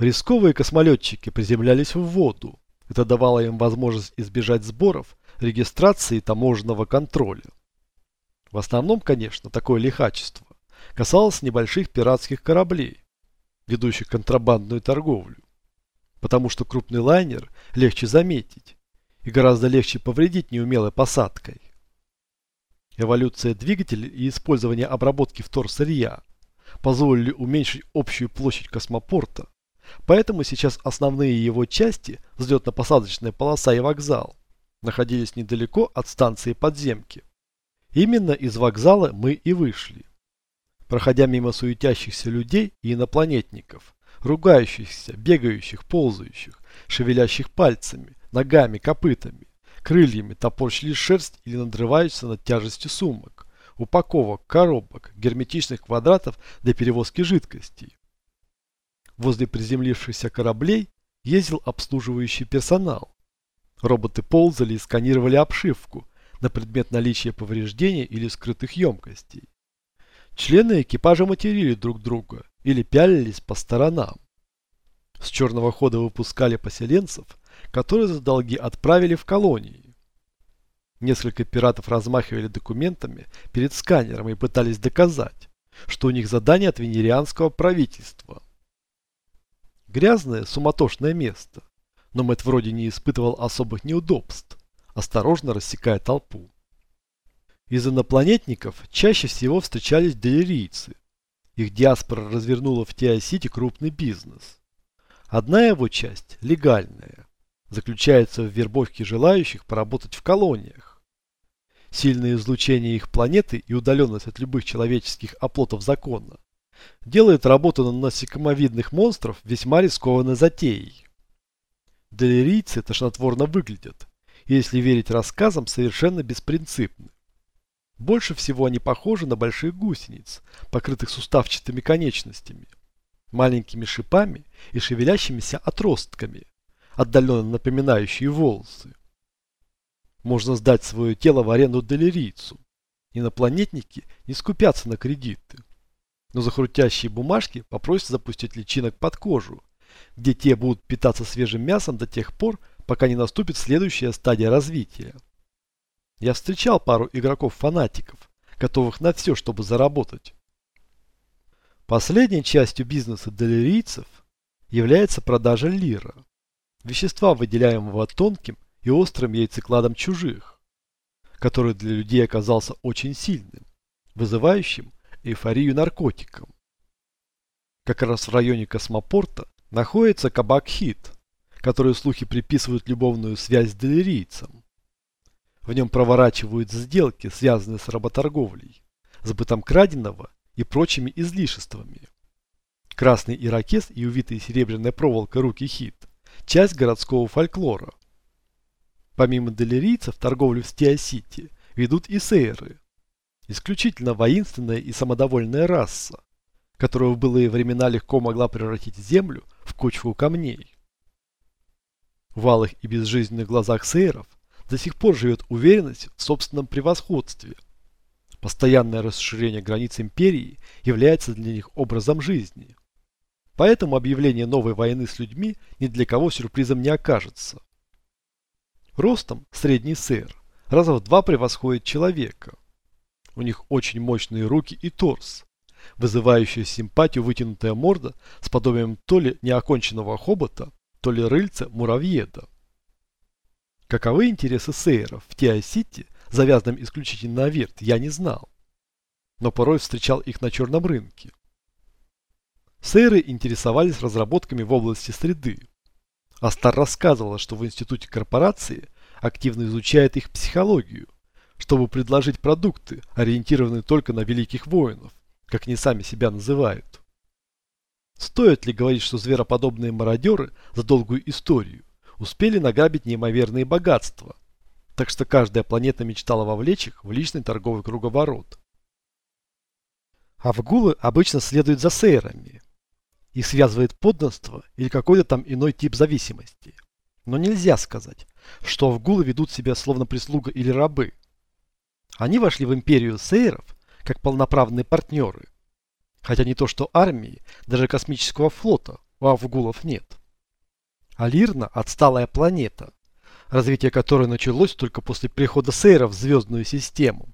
Рисковые космолетчики приземлялись в воду. Это давало им возможность избежать сборов, регистрации и таможенного контроля. В основном, конечно, такое лихачество касалось небольших пиратских кораблей, ведущих контрабандную торговлю. Потому что крупный лайнер легче заметить и гораздо легче повредить неумелой посадкой. Эволюция двигателей и использование обработки вторсырья позволили уменьшить общую площадь космопорта, поэтому сейчас основные его части, взлетно-посадочная полоса и вокзал, находились недалеко от станции подземки. Именно из вокзала мы и вышли. Проходя мимо суетящихся людей и инопланетников, ругающихся, бегающих, ползающих, шевелящих пальцами, ногами, копытами, крыльями, топорщили шерсть или надрываются над тяжестью сумок, упаковок, коробок, герметичных квадратов для перевозки жидкостей. Возле приземлившихся кораблей ездил обслуживающий персонал. Роботы ползали и сканировали обшивку на предмет наличия повреждений или скрытых емкостей. Члены экипажа материли друг друга или пялились по сторонам. С черного хода выпускали поселенцев, которые за долги отправили в колонии. Несколько пиратов размахивали документами перед сканером и пытались доказать, что у них задание от венерианского правительства. Грязное, суматошное место, но Мэтт вроде не испытывал особых неудобств, осторожно рассекая толпу. Из инопланетников чаще всего встречались делирийцы. Их диаспора развернула в Теосити крупный бизнес. Одна его часть, легальная, заключается в вербовке желающих поработать в колониях. Сильное излучение их планеты и удаленность от любых человеческих оплотов закона делает работу на насекомовидных монстров весьма рискованной затеей. Делирийцы тошнотворно выглядят, если верить рассказам, совершенно беспринципны. Больше всего они похожи на больших гусениц, покрытых суставчатыми конечностями, маленькими шипами и шевелящимися отростками, отдаленно напоминающие волосы. Можно сдать свое тело в аренду делирийцу. Инопланетники не скупятся на кредиты. Но за хрустящие бумажки попросят запустить личинок под кожу, где те будут питаться свежим мясом до тех пор, пока не наступит следующая стадия развития. Я встречал пару игроков-фанатиков, готовых на все, чтобы заработать. Последней частью бизнеса долерийцев является продажа лира, вещества, выделяемого тонким и острым яйцекладом чужих, который для людей оказался очень сильным, вызывающим эйфорию наркотиком. Как раз в районе космопорта находится кабак Хит, который слухи приписывают любовную связь с делирийцем. В нем проворачивают сделки, связанные с работорговлей, сбытом краденого и прочими излишествами. Красный ирокез и увитый серебряной проволокой руки хит – часть городского фольклора. Помимо делирийцев, торговлю в Стиа-Сити ведут и сейры. Исключительно воинственная и самодовольная раса, которая в былые времена легко могла превратить землю в кучку камней. В алых и безжизненных глазах сейров – до сих пор живет уверенность в собственном превосходстве. Постоянное расширение границ империи является для них образом жизни. Поэтому объявление новой войны с людьми ни для кого сюрпризом не окажется. Ростом средний сэр раза в два превосходит человека. У них очень мощные руки и торс, вызывающая симпатию вытянутая морда с подобием то ли неоконченного хобота, то ли рыльца муравьеда. Каковы интересы сейеров в Тиа-Сити, завязанном исключительно на верт, я не знал. Но порой встречал их на черном рынке. Сейры интересовались разработками в области среды. Астар рассказывала, что в институте корпорации активно изучает их психологию, чтобы предложить продукты, ориентированные только на великих воинов, как они сами себя называют. Стоит ли говорить, что звероподобные мародеры за долгую историю успели награбить неимоверные богатства, так что каждая планета мечтала вовлечь их в личный торговый круговорот. Авгулы обычно следуют за сейрами. Их связывает подданство или какой-то там иной тип зависимости. Но нельзя сказать, что авгулы ведут себя словно прислуга или рабы. Они вошли в империю сейров как полноправные партнеры. Хотя не то что армии, даже космического флота у Авгулов нет. Алирна – отсталая планета, развитие которой началось только после прихода Сейров в звездную систему.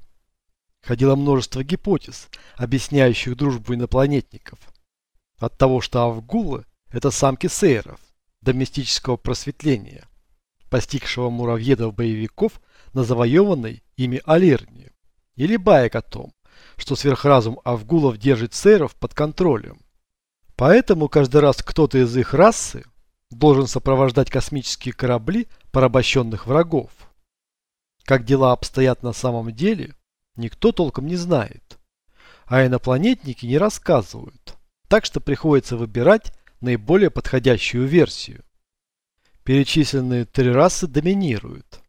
Ходило множество гипотез, объясняющих дружбу инопланетников. От того, что Авгулы – это самки Сейров, до мистического просветления, постигшего муравьедов-боевиков на завоеванной ими Алирне, или баек о том, что сверхразум Авгулов держит Сейров под контролем. Поэтому каждый раз кто-то из их расы должен сопровождать космические корабли порабощенных врагов. Как дела обстоят на самом деле, никто толком не знает. А инопланетники не рассказывают. Так что приходится выбирать наиболее подходящую версию. Перечисленные три расы доминируют.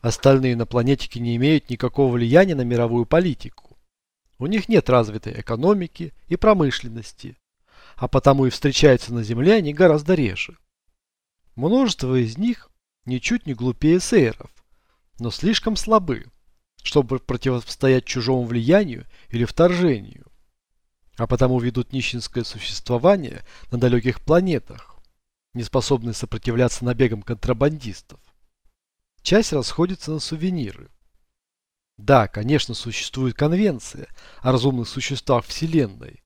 Остальные инопланетики не имеют никакого влияния на мировую политику. У них нет развитой экономики и промышленности, а потому и встречаются на Земле они гораздо реже. Множество из них ничуть не глупее сейров, но слишком слабы, чтобы противостоять чужому влиянию или вторжению, а потому ведут нищенское существование на далеких планетах, не способные сопротивляться набегам контрабандистов. Часть расходится на сувениры. Да, конечно, существует конвенция о разумных существах Вселенной,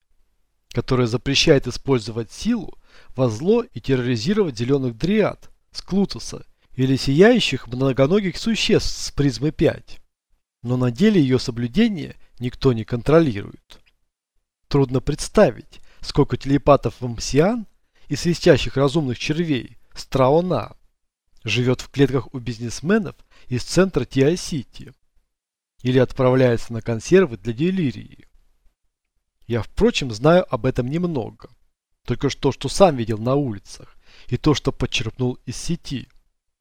которая запрещает использовать силу во зло и терроризировать зеленых дриад, склутуса или сияющих многоногих существ с призмы 5. Но на деле ее соблюдение никто не контролирует. Трудно представить, сколько телепатов вамсиан и свистящих разумных червей страона живет в клетках у бизнесменов из центра Тиай-Сити или отправляется на консервы для делирии. Я, впрочем, знаю об этом немного. Только то, что сам видел на улицах, и то, что подчерпнул из сети,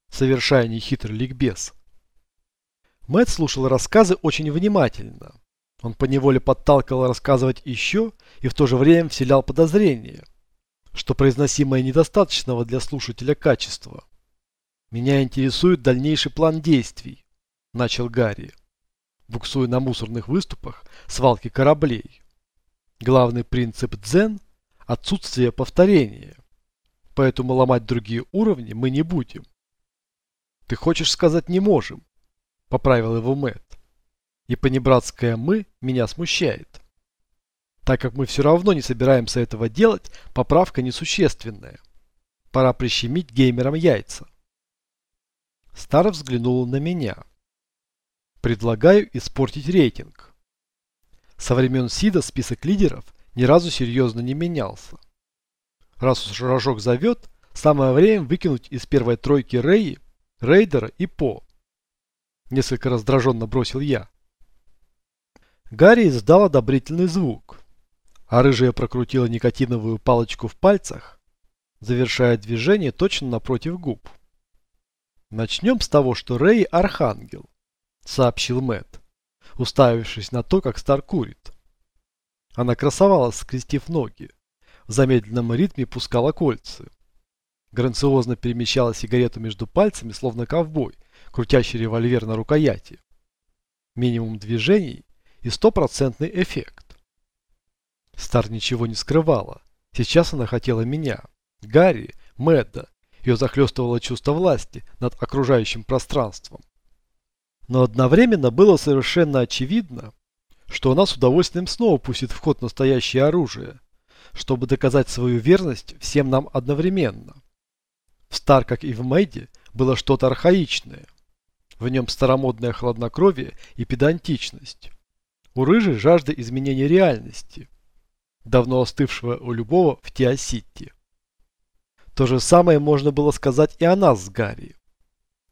совершая нехитрый ликбез. Мэтт слушал рассказы очень внимательно. Он поневоле подталкивал рассказывать еще и в то же время вселял подозрение, что произносимое недостаточного для слушателя качества. «Меня интересует дальнейший план действий», – начал Гарри, буксуя на мусорных выступах свалки кораблей. Главный принцип дзен – отсутствие повторения. Поэтому ломать другие уровни мы не будем. Ты хочешь сказать «не можем», – поправил его Мэтт. И понебратское «мы» меня смущает. Так как мы все равно не собираемся этого делать, поправка несущественная. Пора прищемить геймерам яйца. Стар взглянул на меня. Предлагаю испортить рейтинг. Со времен Сида список лидеров ни разу серьезно не менялся. Раз уж Рожок зовет, самое время выкинуть из первой тройки Рэй, Рейдера и По. Несколько раздраженно бросил я. Гарри издал одобрительный звук, а рыжая прокрутила никотиновую палочку в пальцах, завершая движение точно напротив губ. Начнем с того, что Рэй – архангел, сообщил Мэтт уставившись на то, как Стар курит. Она красовалась, скрестив ноги. В замедленном ритме пускала кольца. Грациозно перемещала сигарету между пальцами, словно ковбой, крутящий револьвер на рукояти. Минимум движений и стопроцентный эффект. Стар ничего не скрывала. Сейчас она хотела меня, Гарри, Мэдда. Ее захлестывало чувство власти над окружающим пространством. Но одновременно было совершенно очевидно, что она с удовольствием снова пустит в ход настоящее оружие, чтобы доказать свою верность всем нам одновременно. В Стар, как и в Мэйде, было что-то архаичное. В нем старомодное хладнокровие и педантичность. У Рыжей жажда изменения реальности, давно остывшего у любого в Теоситте. То же самое можно было сказать и о нас с Гарри.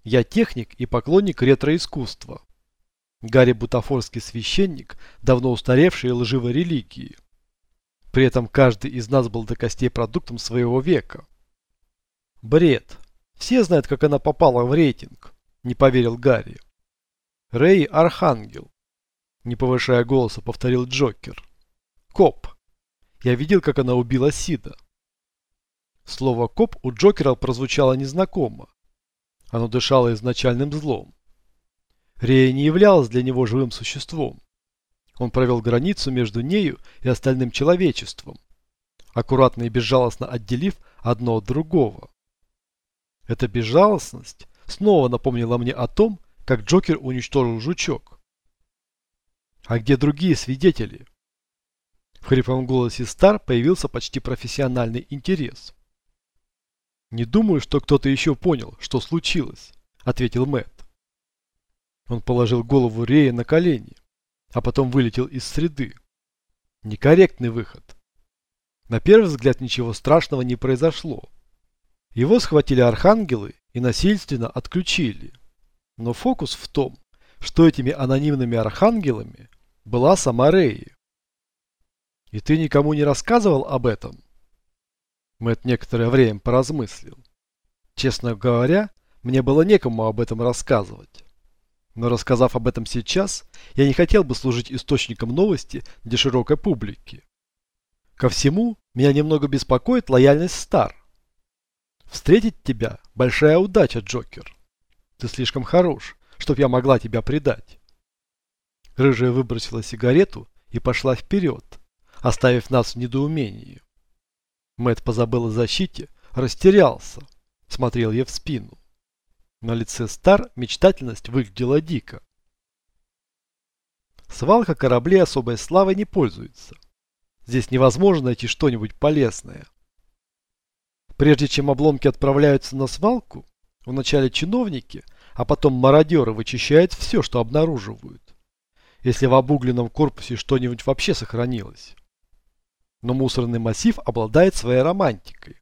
Я техник и поклонник ретроискусства. Гарри Бутафорский священник, давно устаревшей лживой религии. При этом каждый из нас был до костей продуктом своего века. Бред. Все знают, как она попала в рейтинг. Не поверил Гарри. Рэй Архангел. Не повышая голоса, повторил Джокер. Коп. Я видел, как она убила Сида. Слово «коп» у Джокера прозвучало незнакомо. Оно дышало изначальным злом. Рея не являлась для него живым существом. Он провел границу между нею и остальным человечеством. аккуратно и безжалостно отделив одно от другого. Эта безжалостность снова напомнила мне о том, как Джокер уничтожил жучок. А где другие свидетели? В хриплом голосе Стар появился почти профессиональный интерес. «Не думаю, что кто-то еще понял, что случилось», — ответил Мэтт. Он положил голову Рея на колени, а потом вылетел из среды. Некорректный выход. На первый взгляд ничего страшного не произошло. Его схватили архангелы и насильственно отключили. Но фокус в том, что этими анонимными архангелами была сама Рэй. И ты никому не рассказывал об этом? Мэтт некоторое время поразмыслил. Честно говоря, мне было некому об этом рассказывать. Но рассказав об этом сейчас, я не хотел бы служить источником новости для широкой публики. Ко всему, меня немного беспокоит лояльность Стар. Встретить тебя – большая удача, Джокер. Ты слишком хорош, чтоб я могла тебя предать. Рыжая выбросила сигарету и пошла вперед, оставив нас в недоумении. Мэт позабыл о защите, растерялся, смотрел ей в спину. На лице Стар мечтательность выглядела дико. Свалка кораблей особой славой не пользуется. Здесь невозможно найти что-нибудь полезное. Прежде чем обломки отправляются на свалку, вначале чиновники, а потом мародеры вычищают все, что обнаруживают. Если в обугленном корпусе что-нибудь вообще сохранилось. Но мусорный массив обладает своей романтикой.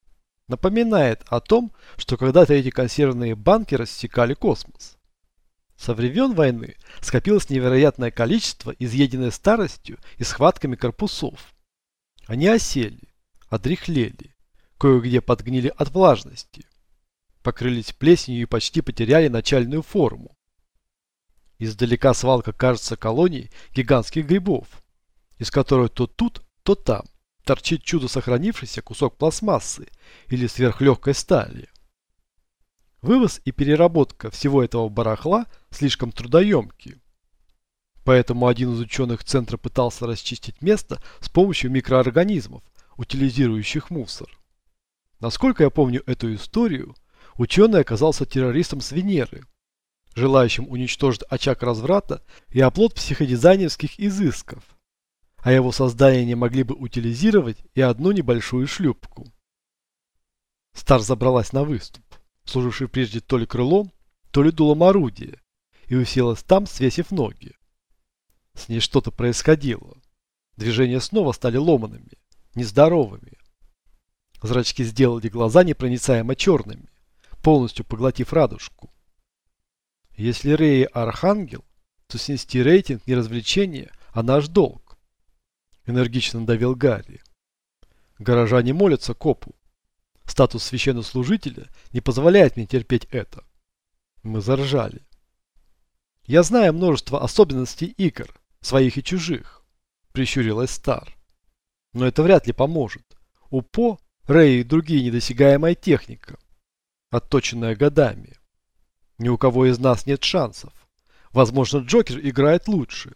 Напоминает о том, что когда-то эти консервные банки рассекали космос. Со времен войны скопилось невероятное количество изъеденной старостью и схватками корпусов. Они осели, одряхлели, кое-где подгнили от влажности, покрылись плесенью и почти потеряли начальную форму. Издалека свалка кажется колонией гигантских грибов, из которой то тут, то там торчит чудо сохранившийся кусок пластмассы или сверхлегкой стали. Вывоз и переработка всего этого барахла слишком трудоемки. Поэтому один из ученых центра пытался расчистить место с помощью микроорганизмов, утилизирующих мусор. Насколько я помню эту историю, ученый оказался террористом с Венеры, желающим уничтожить очаг разврата и оплот психодизайнерских изысков. А его создание могли бы утилизировать и одну небольшую шлюпку. Стар забралась на выступ, служивший прежде то ли крылом, то ли дулом орудия, и уселась там, свесив ноги. С ней что-то происходило. Движения снова стали ломанными, нездоровыми. Зрачки сделали глаза непроницаемо черными, полностью поглотив радужку. Если Рэй архангел, то снести рейтинг не развлечение, а наш долг. Энергично давил Гарри. Горожане молятся копу. Статус священнослужителя не позволяет мне терпеть это. Мы заржали. Я знаю множество особенностей игр, своих и чужих, прищурилась Стар. Но это вряд ли поможет. У По Рэй и другие недосягаемая техника, отточенная годами. Ни у кого из нас нет шансов. Возможно, Джокер играет лучше.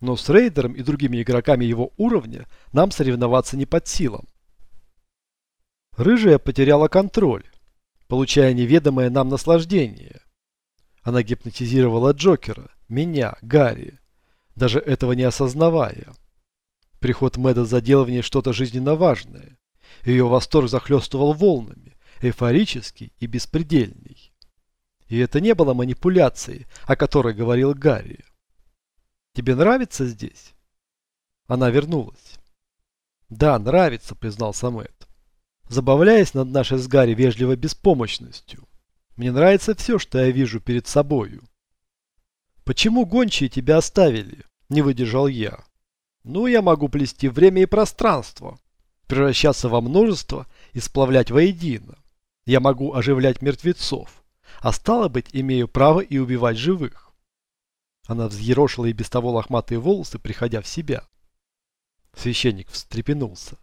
Но с Рейдером и другими игроками его уровня нам соревноваться не под силам. Рыжая потеряла контроль, получая неведомое нам наслаждение. Она гипнотизировала Джокера, меня, Гарри, даже этого не осознавая. Приход Мэда задел в ней что-то жизненно важное. Ее восторг захлестывал волнами, эйфорический и беспредельный. И это не было манипуляцией, о которой говорил Гарри. «Тебе нравится здесь?» Она вернулась. «Да, нравится», — признал Самет. Забавляясь над нашей с Гарри вежливой беспомощностью. Мне нравится все, что я вижу перед собою. «Почему гончие тебя оставили?» – не выдержал я. «Ну, я могу плести время и пространство, превращаться во множество и сплавлять воедино. Я могу оживлять мертвецов, а стало быть, имею право и убивать живых. Она взъерошила и без того лохматые волосы, приходя в себя. Священник встрепенулся.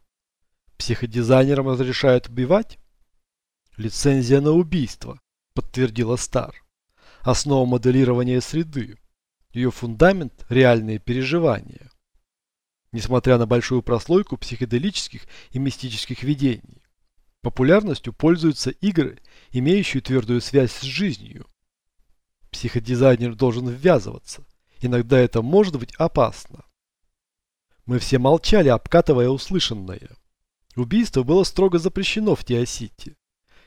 Психодизайнерам разрешают убивать? Лицензия на убийство, подтвердила Стар. Основа моделирования среды. Ее фундамент – реальные переживания. несмотря на большую прослойку психоделических и мистических видений. Популярностью пользуются игры, имеющие твердую связь с жизнью. Психодизайнер должен ввязываться. Иногда это может быть опасно. Мы все молчали, обкатывая услышанное. Убийство было строго запрещено в Теосити.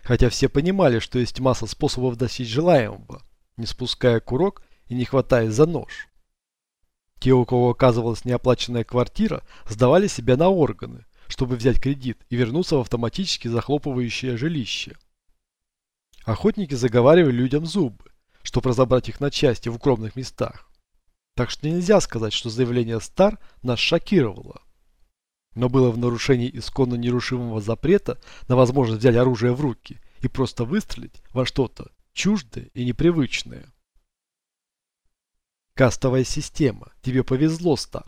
Хотя все понимали, что есть масса способов достичь желаемого, не спуская курок и не хватаясь за нож. Те, у кого оказывалась неоплаченная квартира, сдавали себя на органы, чтобы взять кредит и вернуться в автоматически захлопывающее жилище. Охотники заговаривали людям зубы, чтобы разобрать их на части в укромных местах. Так что нельзя сказать, что заявление Стар нас шокировало. Но было в нарушении исконно нерушимого запрета на возможность взять оружие в руки и просто выстрелить во что-то чуждое и непривычное. Кастовая система. Тебе повезло, Стар.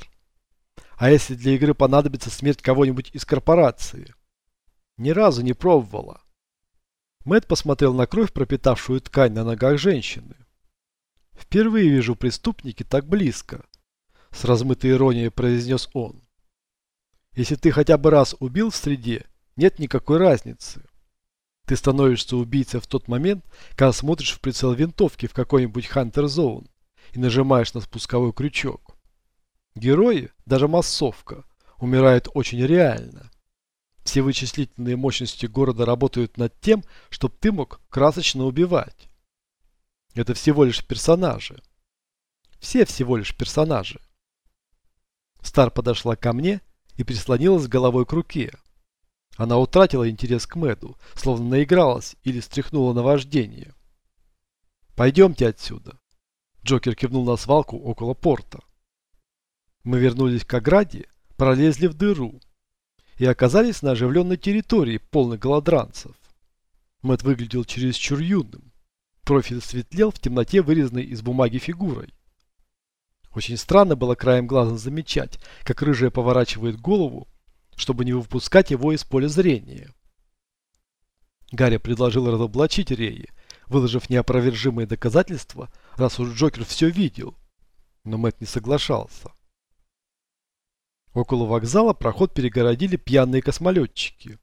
А если для игры понадобится смерть кого-нибудь из корпорации? Ни разу не пробовала. Мэт посмотрел на кровь, пропитавшую ткань на ногах женщины. Впервые вижу преступники так близко. С размытой иронией произнес он. Если ты хотя бы раз убил в среде, нет никакой разницы. Ты становишься убийцей в тот момент, когда смотришь в прицел винтовки в какой-нибудь Хантер Зоун и нажимаешь на спусковой крючок. Герои, даже массовка, умирают очень реально. Все вычислительные мощности города работают над тем, чтобы ты мог красочно убивать. Это всего лишь персонажи. Все всего лишь персонажи. Стар подошла ко мне и прислонилась головой к руке. Она утратила интерес к Мэду, словно наигралась или стряхнула на вождение. «Пойдемте отсюда». Джокер кивнул на свалку около порта. Мы вернулись к ограде, пролезли в дыру и оказались на оживленной территории, полной голодранцев. Мэт выглядел чересчур юным. Профиль светлел в темноте, вырезанной из бумаги фигурой. Очень странно было краем глаза замечать, как рыжая поворачивает голову, чтобы не выпускать его из поля зрения. Гарри предложил разоблачить Реи, выложив неопровержимые доказательства, раз уж Джокер все видел. Но Мэтт не соглашался. Около вокзала проход перегородили пьяные космолетчики.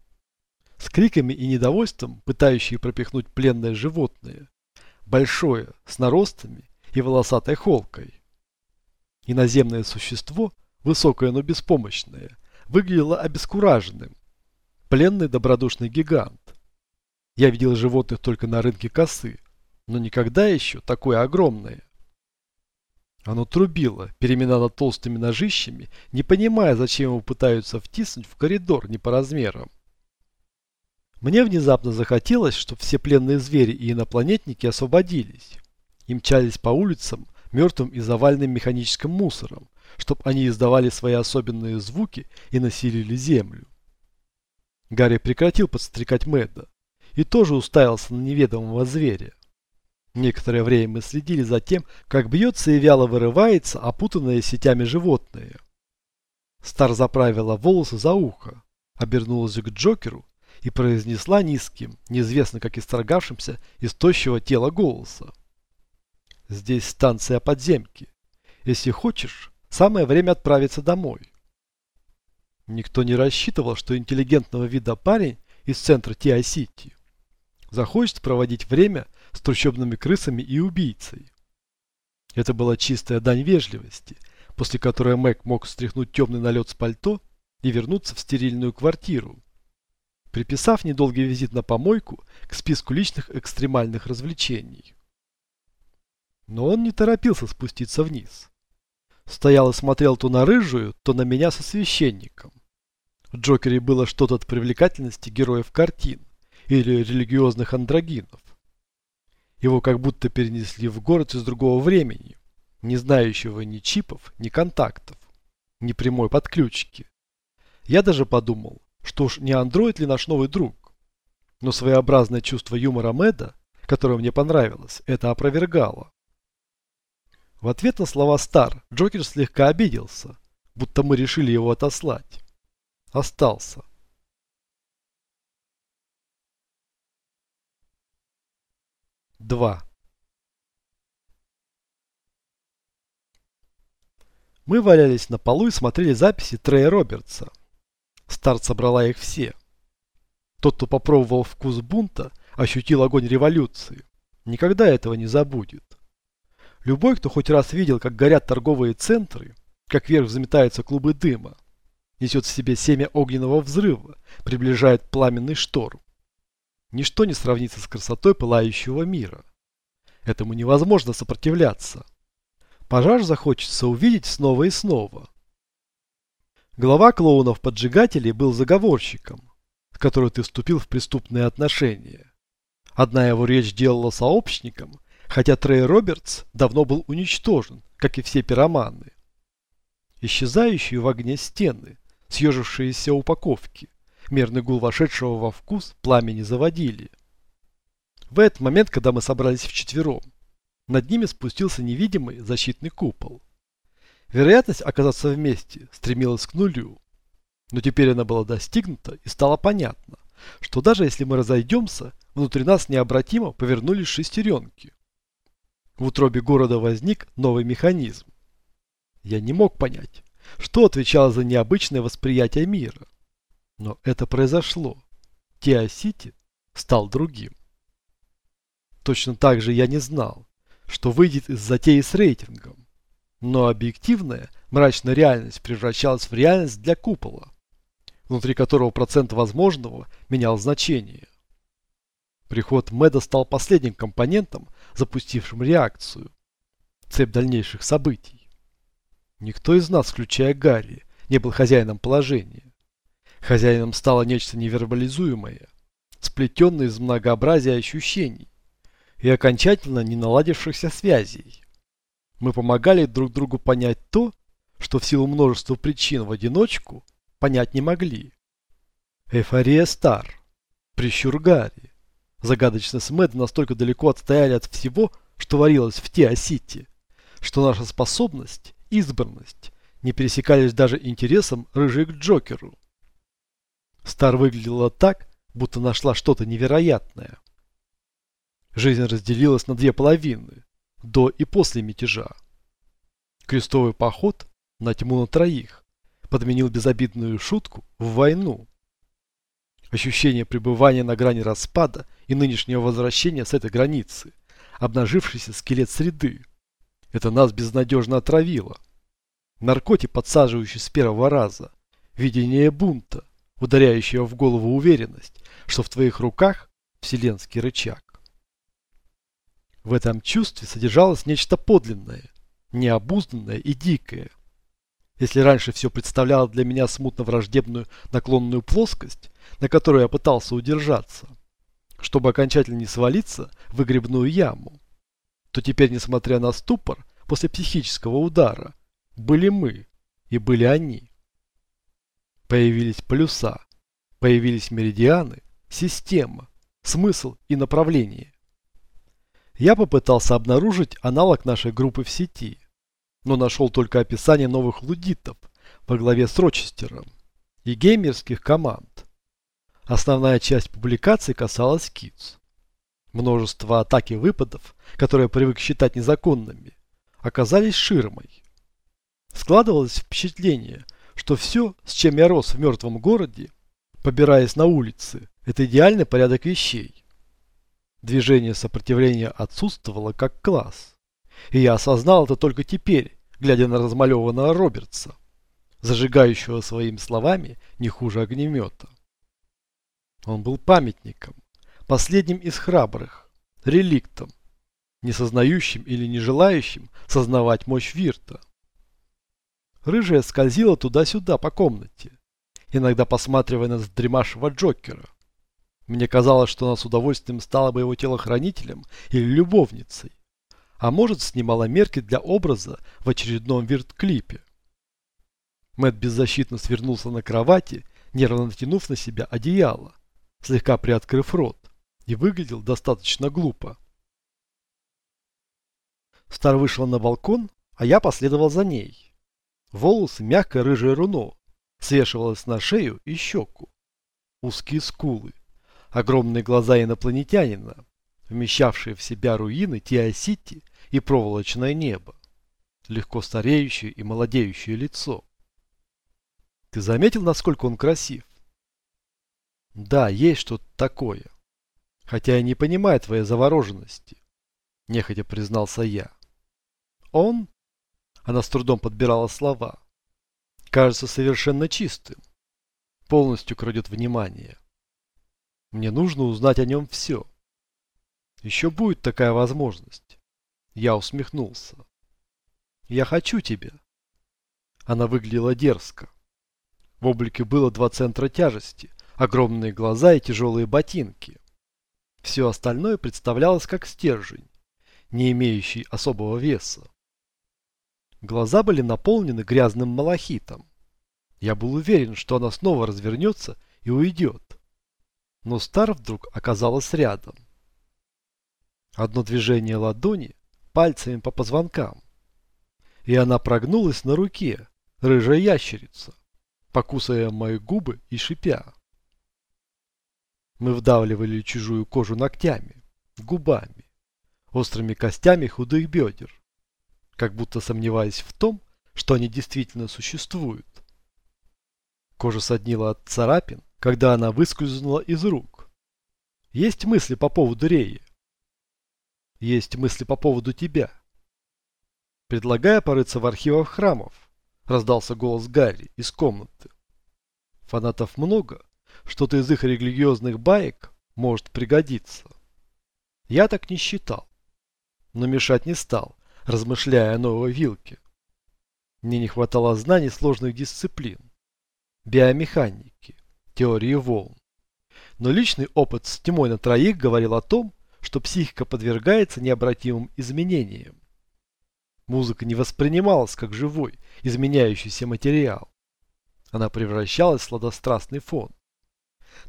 С криками и недовольством, пытающие пропихнуть пленное животное. Большое, с наростами и волосатой холкой. Иноземное существо, высокое, но беспомощное, выглядело обескураженным. Пленный добродушный гигант. Я видел животных только на рынке косы, но никогда еще такое огромное. Оно трубило, переминало толстыми ножищами, не понимая, зачем его пытаются втиснуть в коридор не по размерам. Мне внезапно захотелось, чтобы все пленные звери и инопланетники освободились и мчались по улицам, мертвым и заваленным механическим мусором, чтобы они издавали свои особенные звуки и населили землю. Гарри прекратил подстрекать Мэдда и тоже уставился на неведомого зверя. Некоторое время мы следили за тем, как бьется и вяло вырывается опутанное сетями животное. Стар заправила волосы за ухо, обернулась к Джокеру и произнесла низким, неизвестно как исторгавшимся из тощего тела голоса. Здесь станция подземки. Если хочешь, самое время отправиться домой. Никто не рассчитывал, что интеллигентного вида парень из центра Ти-Сити захочет проводить время с трущобными крысами и убийцей. Это была чистая дань вежливости, после которой Мэг мог стряхнуть темный налет с пальто и вернуться в стерильную квартиру, приписав недолгий визит на помойку к списку личных экстремальных развлечений. Но он не торопился спуститься вниз. Стоял и смотрел то на рыжую, то на меня со священником. В Джокере было что-то от привлекательности героев картин или религиозных андрогинов. Его как будто перенесли в город из другого времени, не знающего ни чипов, ни контактов, ни прямой подключки. Я даже подумал, что уж не андроид ли наш новый друг. Но своеобразное чувство юмора Мэда, которое мне понравилось, это опровергало. В ответ на слова Стар Джокер слегка обиделся, будто мы решили его отослать. Остался. Два. Мы валялись на полу и смотрели записи Трея Робертса. Старт собрала их все. Тот, кто попробовал вкус бунта, ощутил огонь революции. Никогда этого не забудет. Любой, кто хоть раз видел, как горят торговые центры, как вверх взметаются клубы дыма, несет в себе семя огненного взрыва, приближает пламенный шторм. Ничто не сравнится с красотой пылающего мира. Этому невозможно сопротивляться. Пожар захочется увидеть снова и снова. Глава клоунов-поджигателей был заговорщиком, с которым ты вступил в преступные отношения. Одна его речь делала сообщником, хотя Трей Робертс давно был уничтожен, как и все пироманы. Исчезающие в огне стены, съежившиеся упаковки, мерный гул вошедшего во вкус пламени заводили. В этот момент, когда мы собрались вчетвером, над ними спустился невидимый защитный купол. Вероятность оказаться вместе стремилась к нулю. Но теперь она была достигнута и стало понятно, что даже если мы разойдемся, внутри нас необратимо повернулись шестеренки. В утробе города возник новый механизм. Я не мог понять, что отвечало за необычное восприятие мира. Но это произошло. Теосити стал другим. Точно так же я не знал, что выйдет из затеи с рейтингом. Но объективная, мрачная реальность превращалась в реальность для купола, внутри которого процент возможного менял значение. Приход Мэда стал последним компонентом, запустившим реакцию. Цепь дальнейших событий. Никто из нас, включая Гарри, не был хозяином положения. Хозяином стало нечто невербализуемое, сплетенное из многообразия ощущений и окончательно не наладившихся связей. Мы помогали друг другу понять то, что в силу множества причин в одиночку понять не могли. Эйфория Стар, прищур Гарри, загадочность Мэд настолько далеко отстояли от всего, что варилось в Теосити, что наша способность, избранность не пересекались даже интересом рыжей к Джокеру. Стар выглядела так, будто нашла что-то невероятное. Жизнь разделилась на две половины, до и после мятежа. Крестовый поход на тьму на троих подменил безобидную шутку в войну. Ощущение пребывания на грани распада и нынешнего возвращения с этой границы, обнажившийся скелет среды, это нас безнадежно отравило. Наркотик, подсаживающий с первого раза, видение бунта, ударяющего в голову уверенность, что в твоих руках вселенский рычаг. В этом чувстве содержалось нечто подлинное, необузданное и дикое. Если раньше все представляло для меня смутно враждебную наклонную плоскость, на которую я пытался удержаться, чтобы окончательно не свалиться в выгребную яму, то теперь, несмотря на ступор, после психического удара, были мы и были они. Появились полюса, появились меридианы, система, смысл и направление. Я попытался обнаружить аналог нашей группы в сети, но нашел только описание новых лудитов во главе с Рочестером и геймерских команд. Основная часть публикаций касалась КИЦ. Множество атак и выпадов, которые я привык считать незаконными, оказались ширмой. Складывалось впечатление, что все, с чем я рос в мертвом городе, побираясь на улицы, это идеальный порядок вещей. Движение сопротивления отсутствовало как класс. И я осознал это только теперь, глядя на размалеванного Робертса, зажигающего своими словами не хуже огнемета. Он был памятником, последним из храбрых, реликтом, не сознающим или не желающим сознавать мощь Вирта. Рыжая скользила туда-сюда по комнате, иногда посматривая на дремавшего Джокера. Мне казалось, что она с удовольствием стала бы его телохранителем или любовницей. А может, снимала мерки для образа в очередном вирт-клипе. Мэтт беззащитно свернулся на кровати, нервно натянув на себя одеяло, слегка приоткрыв рот, и выглядел достаточно глупо. Стар вышла на балкон, а я последовал за ней. Волосы мягкое рыжее руно свешивалось на шею и щеку. Узкие скулы, Огромные глаза инопланетянина, вмещавшие в себя руины Тиа-Сити и проволочное небо. легко стареющее и молодеющее лицо. Ты заметил, насколько он красив? Да, есть что-то такое. Хотя я не понимаю твоей завороженности, нехотя признался я. Он, она с трудом подбирала слова, кажется совершенно чистым, полностью крадет внимание. Мне нужно узнать о нем все. Еще будет такая возможность. Я усмехнулся. Я хочу тебя. Она выглядела дерзко. В облике было два центра тяжести, огромные глаза и тяжелые ботинки. Все остальное представлялось как стержень, не имеющий особого веса. Глаза были наполнены грязным малахитом. Я был уверен, что она снова развернется и уйдет. Но Стар вдруг оказалась рядом. Одно движение ладони пальцами по позвонкам. И она прогнулась на руке, рыжая ящерица, покусывая мои губы и шипя. Мы вдавливали чужую кожу ногтями, губами, острыми костями худых бедер, как будто сомневаясь в том, что они действительно существуют. Кожа соднила от царапин, когда она выскользнула из рук. Есть мысли по поводу Реи. Есть мысли по поводу тебя. Предлагая порыться в архивах храмов, раздался голос Гарри из комнаты. Фанатов много, что-то из их религиозных баек может пригодиться. Я так не считал, но мешать не стал, размышляя о новой вилке. Мне не хватало знаний сложных дисциплин, биомеханики, теории волн. Но личный опыт с тьмой на троих говорил о том, что психика подвергается необратимым изменениям. Музыка не воспринималась как живой, изменяющийся материал. Она превращалась в сладострастный фон.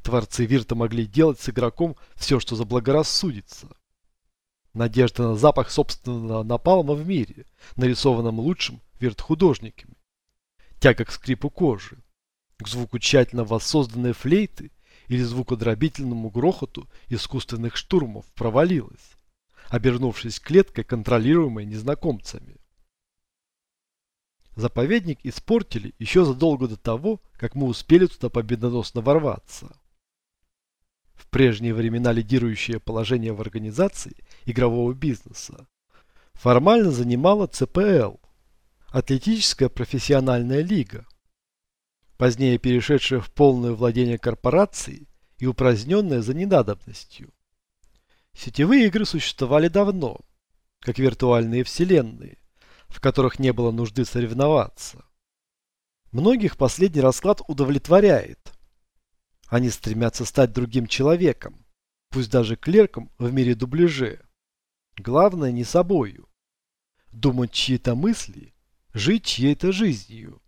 Творцы Вирта могли делать с игроком все, что заблагорассудится. Надежда на запах собственного напалма в мире, нарисованном лучшим вирт-художниками. Тяга к скрипу кожи, к звуку тщательно воссозданной флейты или звукодробительному грохоту искусственных штурмов провалилась, обернувшись клеткой, контролируемой незнакомцами. Заповедник испортили еще задолго до того, как мы успели туда победоносно ворваться. В прежние времена лидирующее положение в организации игрового бизнеса формально занимала ЦПЛ – Атлетическая профессиональная лига, позднее перешедшая в полное владение корпорацией и упраздненная за ненадобностью. Сетевые игры существовали давно, как виртуальные вселенные, в которых не было нужды соревноваться. Многих последний расклад удовлетворяет. Они стремятся стать другим человеком, пусть даже клерком в мире дубляже. Главное не собою. Думать чьи-то мысли, жить чьей-то жизнью.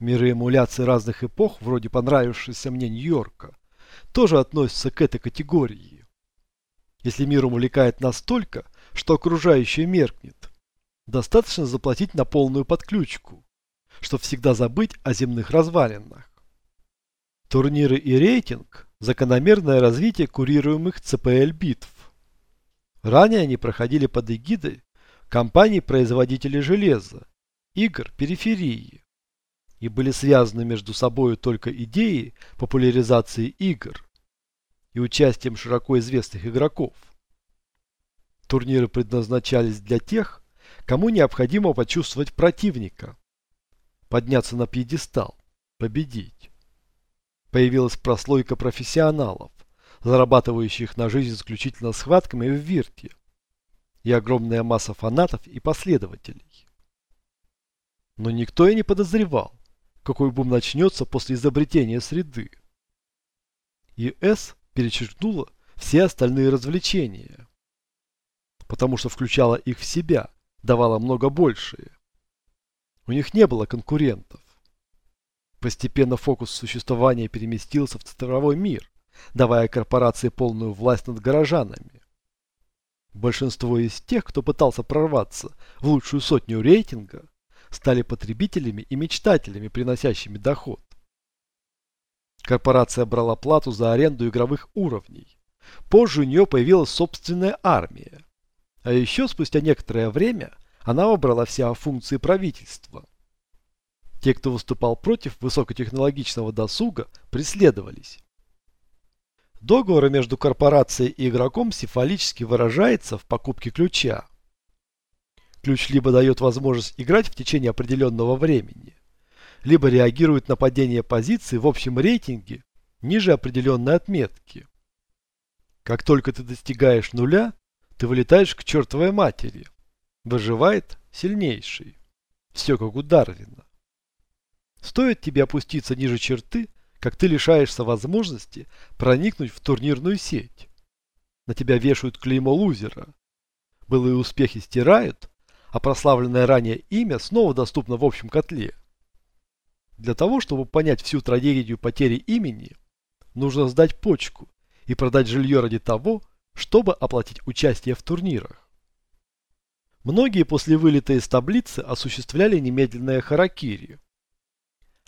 Миры эмуляции разных эпох, вроде понравившейся мне Нью-Йорка, тоже относятся к этой категории. Если мир увлекает настолько, что окружающее меркнет, Достаточно заплатить на полную подключку, чтобы всегда забыть о земных развалинах. Турниры и рейтинг – закономерное развитие курируемых ЦПЛ битв. Ранее они проходили под эгидой компаний-производителей железа, игр периферии и были связаны между собой только идеей популяризации игр и участием широко известных игроков. Турниры предназначались для тех, кому необходимо почувствовать противника, подняться на пьедестал, победить. Появилась прослойка профессионалов, зарабатывающих на жизнь исключительно схватками в вирте, и огромная масса фанатов и последователей. Но никто и не подозревал, какой бум начнется после изобретения среды. И С перечеркнула все остальные развлечения, потому что включала их в себя – давала много большее. У них не было конкурентов. Постепенно фокус существования переместился в цифровой мир, давая корпорации полную власть над горожанами. Большинство из тех, кто пытался прорваться в лучшую сотню рейтинга, стали потребителями и мечтателями, приносящими доход. Корпорация брала плату за аренду игровых уровней. Позже у нее появилась собственная армия. А еще спустя некоторое время Она выбрала все функции правительства. Те, кто выступал против высокотехнологичного досуга, преследовались. Договор между корпорацией и игроком символически выражается в покупке ключа. Ключ либо дает возможность играть в течение определенного времени, либо реагирует на падение позиции в общем рейтинге ниже определенной отметки. Как только ты достигаешь нуля, ты вылетаешь к чертовой матери. Выживает сильнейший. Все как у Дарвина. Стоит тебе опуститься ниже черты, как ты лишаешься возможности проникнуть в турнирную сеть. На тебя вешают клеймо лузера. Былые успехи стирают, а прославленное ранее имя снова доступно в общем котле. Для того, чтобы понять всю трагедию потери имени, нужно сдать почку и продать жилье ради того, чтобы оплатить участие в турнирах. Многие после вылета из таблицы осуществляли немедленное харакири.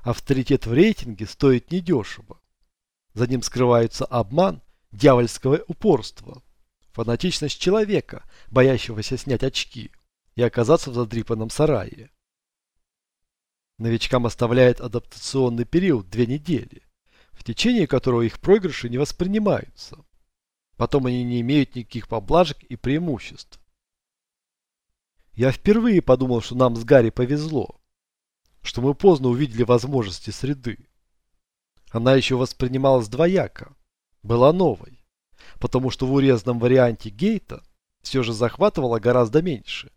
Авторитет в рейтинге стоит недешево. За ним скрывается обман, дьявольское упорство, фанатичность человека, боящегося снять очки и оказаться в задрипанном сарае. Новичкам оставляет адаптационный период две недели, в течение которого их проигрыши не воспринимаются. Потом они не имеют никаких поблажек и преимуществ. Я впервые подумал, что нам с Гарри повезло, что мы поздно увидели возможности среды. Она еще воспринималась двояко, была новой, потому что в урезанном варианте Гейта все же захватывала гораздо меньше.